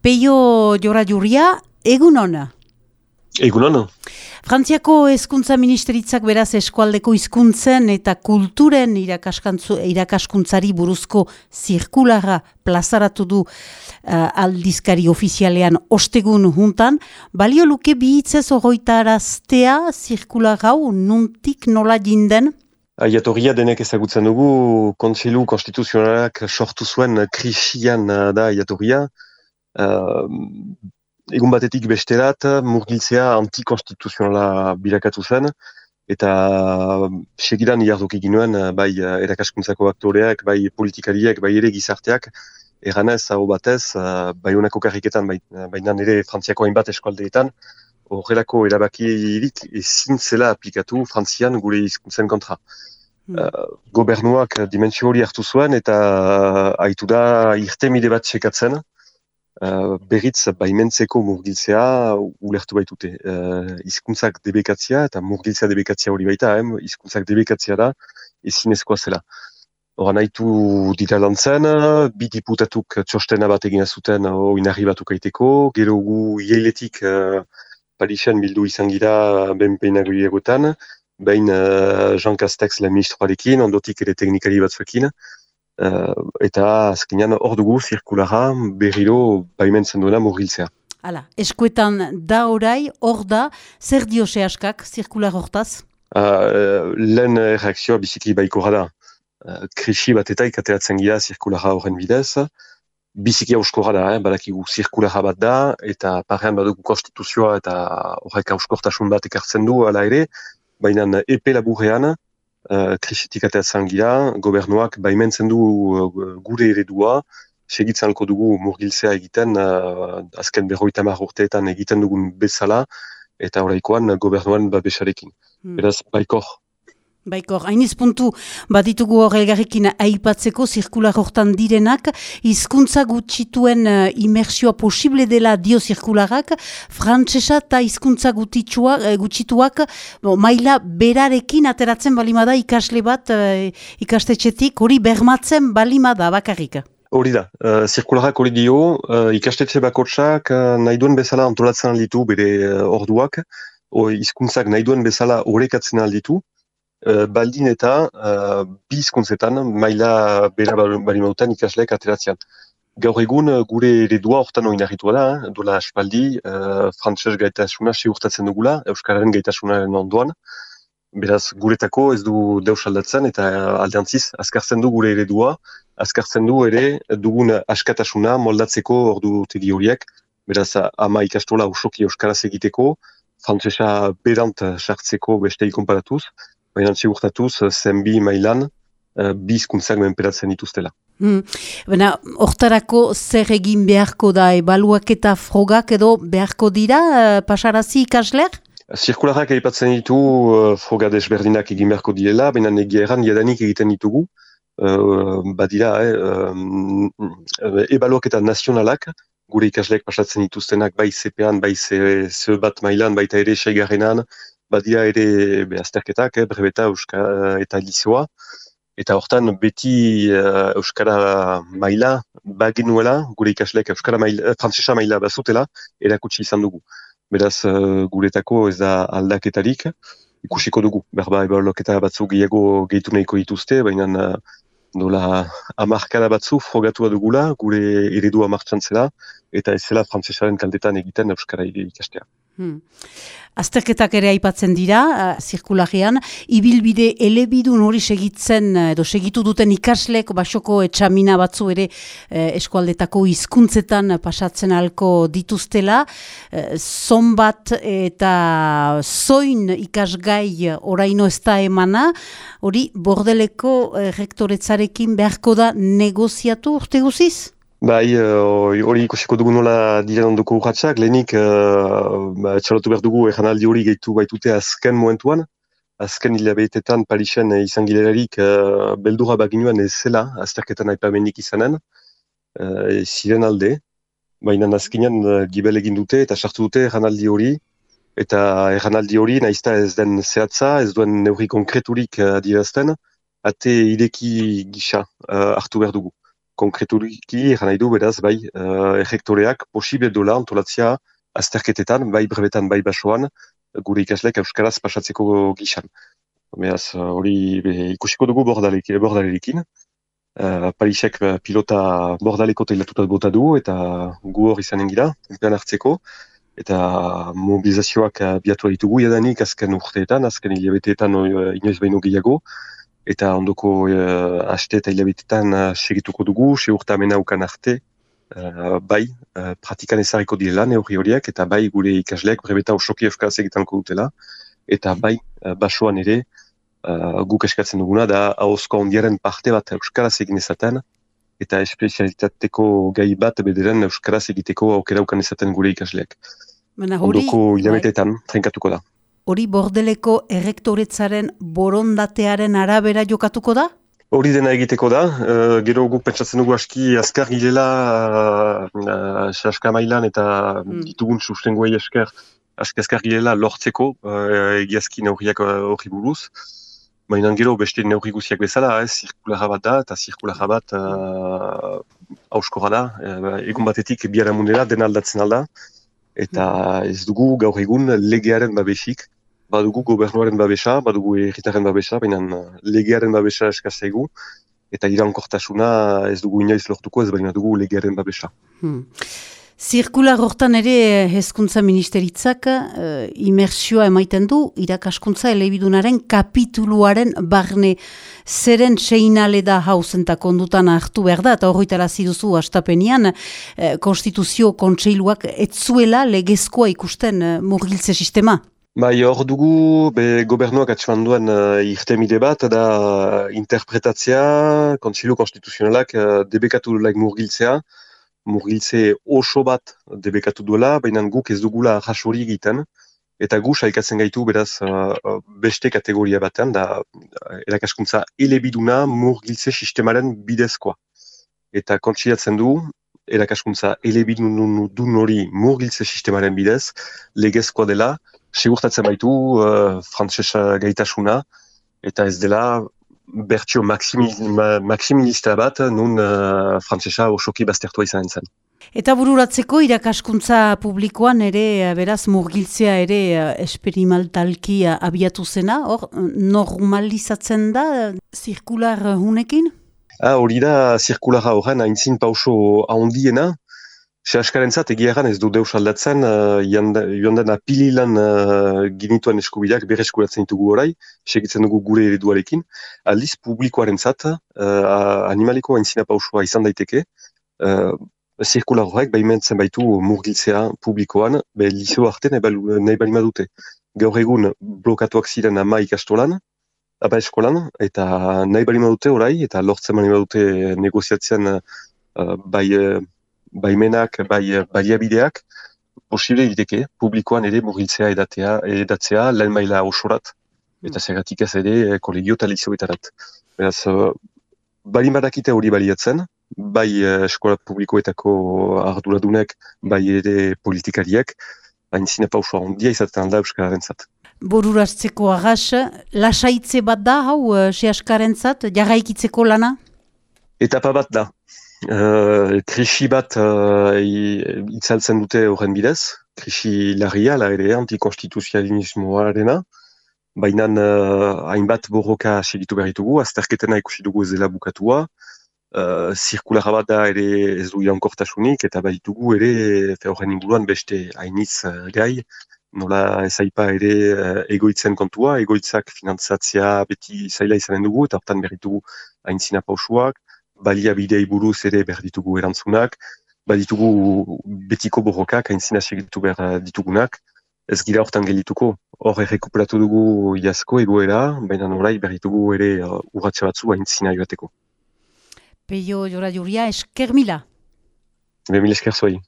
Peio jora juria, egun hona? Egun hona. Frantziako hezkuntza ministeritzak beraz eskualdeko hizkuntzen eta kulturen irakaskuntzari buruzko zirkulara plazaratu du uh, aldizkari ofizialean ostegun juntan. Balio luke bihitzez araztea zirkulara hau nuntik nola jinden? Aiatorria denek ezagutzen dugu, kontsilu konstituzionalak sortu zuen krisian da aiatorria. Uh, egun batetik besterat, murgiltzea antikonstituzionala bilakatu zen, eta segidan iarduk ginuen, bai erakaskuntzako aktoreak, bai politikariak, bai ere gizarteak, eganez, hau batez, bai honako karriketan, bai, baina nire frantziako hainbat eskualdeetan, horrelako erabakirik ezin zela aplikatu frantzian gure hizkuntzen kontra. Hmm. gobernuak dimensio hori hartu zuen eta haitu da irtemide bat sekatzen, Uh, berriz baimentzeko murgiltzea ulertu baitute. Uh, izkuntzak debekatzia eta murgiltzea debekatzia hori baita, eh? izkuntzak debekatzia da ezinezkoa zela. Hora nahitu dira lan zen, bi diputatuk txostena bat egina zuten oinarri batuk aiteko, gero gu hieletik uh, Parixen bildu izan gira ben peinago egotan, behin uh, Jean Castex le ministroarekin, ondotik ere teknikari batzuekin, eta azkenean hor dugu zirkulara berriro baimentzen duena murgiltzea. Hala, eskuetan da orai, hor da, zer dio askak zirkular hortaz? Uh, lehen reakzioa biziki baiko da. Uh, krisi bat eta ikateatzen gira zirkulara horren bidez. Biziki hauskora da, eh? badakigu zirkulara bat da, eta parrean badugu konstituzioa eta horrek hauskortasun bat ekartzen du, ala ere, baina epe laburrean, uh, krisitik ateatzen gira, gobernuak baimentzen du uh, gure eredua, segitzen alko dugu murgiltzea egiten, uh, azken berroita urteetan egiten dugun bezala, eta horreikoan gobernuan babesarekin. Hmm. Beraz, baikor, Baikor, hainiz puntu baditugu hor elgarrekin aipatzeko zirkular hortan direnak, hizkuntza gutxituen uh, imersioa posible dela dio zirkularak, frantsesa eta hizkuntza uh, gutxituak maila berarekin ateratzen balimada ikasle bat uh, ikastetxetik, hori bermatzen balimada bakarrik. Hori da, uh, zirkularak hori dio, uh, ikastetxe bakotsak uh, nahi duen bezala antolatzen alditu bere uh, orduak, hizkuntzak nahi duen bezala horrekatzen alditu, uh, baldin eta uh, bi maila bera bali mauten ikasleek ateratzean. Gaur egun gure eredua hortan oinarritua da, eh? dola aspaldi, uh, frantses gaitasuna urtatzen dugula, euskararen gaitasunaren ondoan, beraz guretako ez du deus aldatzen eta aldeantziz azkartzen du gure eredua, azkartzen du ere dugun askatasuna moldatzeko ordu tegi horiek, beraz ama ikastola usoki euskaraz egiteko, frantsesa berant sartzeko bestei konparatuz, baina txigurtatuz zenbi mailan uh, bi izkuntzak menperatzen dituztela. Hmm. Baina, hortarako zer egin beharko da ebaluak eta frogak edo beharko dira uh, pasarazi ikasleak? Zirkularak aipatzen ditu uh, froga desberdinak egin beharko direla, baina negieran jadanik egiten ditugu. Uh, badira, eh, uh, ebaluak eta nazionalak, gure ikasleak pasatzen dituztenak bai zepean, bai ze, bat mailan, baita ere seigarrenan, badia ere azterketak, eh, brebeta euskara eta lizoa, eta hortan beti uh, euskara maila bagenuela, gure ikasleak euskara maila, eh, frantzesa maila bazutela, erakutsi izan dugu. Beraz, uh, guretako ez da aldaketarik, ikusiko dugu, berba ebaloketa batzu gehiago gehitu nahiko dituzte, baina uh, dola amarkada batzu frogatua dugula, gure eredua martxan zela, eta ez zela frantzesaren kaldetan egiten euskara ikastea. Hmm. Azterketak ere aipatzen dira, uh, zirkularian, ibilbide elebidun hori segitzen, uh, edo segitu duten ikaslek, basoko etxamina batzu ere uh, eskualdetako hizkuntzetan pasatzen halko dituztela, uh, zonbat eta zoin ikasgai oraino ez da emana, hori bordeleko uh, rektoretzarekin beharko da negoziatu urte guziz? Bai, eh, hori ikusiko dugu nola diren ondoko urratxak, lehenik uh, txalotu behar dugu egan hori gehitu baitute azken momentuan, azken hilabetetan Parisen izan gilerarik uh, beldura baginuan ez zela, azterketan aipamenik izanen, uh, ziren alde, baina azkenean uh, gibel egin dute eta sartu dute egan hori, eta egan hori nahizta ez den zehatza, ez duen neurri konkreturik uh, adierazten, ate ideki gisa uh, hartu behar dugu konkreturiki eran nahi du beraz bai uh, errektoreak posible dola antolatzia azterketetan, bai brebetan, bai basoan, gure ikaslek euskaraz pasatzeko gixan. Beraz, hori ikusiko dugu bordalekin. Uh, Parisek pilota bordaleko teilatutat bota du eta gu hor izanen gira, enpean hartzeko. Eta mobilizazioak biatu ditugu jadanik azken urteetan, azken hilabeteetan inoiz baino gehiago eta ondoko uh, aste eta hilabetetan uh, segituko dugu, segurta amena ukan arte, uh, bai, uh, pratikan ezariko direla neurri horiek, eta bai gure ikasleak brebeta osoki euskaraz egitanko dutela, eta bai, uh, basoan ere, uh, guk eskatzen duguna, da hauzko ondiaren parte bat euskaraz egin ezaten, eta espezialitateko gai bat bederen euskaraz egiteko aukera ukan ezaten gure ikasleak. Ondoko bai. hilabetetan, bai. trenkatuko da hori bordeleko errektoretzaren borondatearen arabera jokatuko da? Hori dena egiteko da, uh, gero guk pentsatzen dugu aski azkar gilela uh, mailan eta mm. ditugun sustengoei esker aski azkar gilela lortzeko uh, egiazki neurriak hori buruz. Baina gero beste neurri guziak bezala, ez, zirkulara bat da, eta zirkulara bat uh, da, uh, egun batetik biara munera, dena aldatzen alda, eta ez dugu gaur egun legearen babesik, badugu gobernuaren babesa, badugu erritaren babesa, baina uh, legearen babesa eskazaigu, eta irankortasuna ez dugu inoiz lortuko ez baina dugu legearen babesa. Hmm. Zirkular hortan ere eh, hezkuntza ministeritzak uh, imersioa emaiten du irakaskuntza elebidunaren kapituluaren barne zeren seinale da hauzen kondutan hartu behar da, eta horretara ziduzu astapenian uh, konstituzio kontseiluak etzuela legezkoa ikusten uh, murgiltze sistema. Bai, hor dugu, be, gobernuak atxeman duen uh, irtemide bat, da interpretatzea, kontsilu konstituzionalak uh, debekatu laik murgiltzea, murgiltze oso bat debekatu duela, baina guk ez dugula jasori egiten, eta gu saikatzen gaitu beraz uh, uh, beste kategoria batean, da erakaskuntza elebiduna murgiltze sistemaren bidezkoa. Eta kontsilatzen du, erakaskuntza elebidun dun hori murgiltze sistemaren bidez, legezkoa dela, sigurtatzen baitu uh, frantzesa gaitasuna, eta ez dela bertio maksimilista bat nun uh, frantzesa osoki baztertua izan zen. Eta bururatzeko irakaskuntza publikoan ere, uh, beraz, murgiltzea ere uh, esperimaltalki abiatu zena, hor, normalizatzen da zirkular hunekin? Ah, hori da zirkulara horren haintzin pauso ahondiena, Sehaskaren zat, egia ez du deus aldatzen, uh, joan den apililan uh, ginituan eskubideak bere eskuratzen ditugu orai, segitzen dugu gure ereduarekin. Aldiz, publikoaren zat, uh, animaliko haintzina pausua izan daiteke, uh, zirkular horrek behimentzen baitu murgiltzea publikoan, be lizio arte nahi bali madute. Gaur egun blokatuak ziren ama ikastolan, aba eskolan, eta nahi bali madute orai, eta lortzen bali madute negoziatzen uh, bai... Uh, baimenak, bai baliabideak, posible egiteke, publikoan ere murgiltzea edatea, edatzea, lehen maila osorat, eta mm. zergatik ez ere eh, kolegio talizioetarat. Beraz, uh, bali badakite hori baliatzen, bai uh, eskola publikoetako arduradunek, bai ere politikariak, hain zine pausua ondia izaten da Euskararen zat. Boruraztzeko agas, lasaitze bat da hau, se zat, jarraikitzeko lana? Etapa bat da, Uh, krisi bat uh, itzaltzen dute horren bidez, krisi larria, la ere antikonstituzionalismoarena, baina uh, hainbat borroka segitu berritugu, azterketena ikusi dugu ez dela bukatua, uh, zirkulara bat da ere ez du jankortasunik, eta baditugu ere horren inguruan beste hainitz uh, gai, nola ezaipa ere uh, egoitzen kontua, egoitzak finantzatzea beti zaila izanen dugu, eta hortan berritugu haintzina pausuak, baliabidei buruz ere behar ditugu erantzunak, baditugu betiko borrokak, hain zina segitu behar eh, ditugunak, ez gira hortan gelituko, hor errekuperatu dugu jasko egoera, baina norai behar ditugu ere uh, urratxe batzu hain zina joateko. Peio jora juria, esker mila? Be mila esker zuai.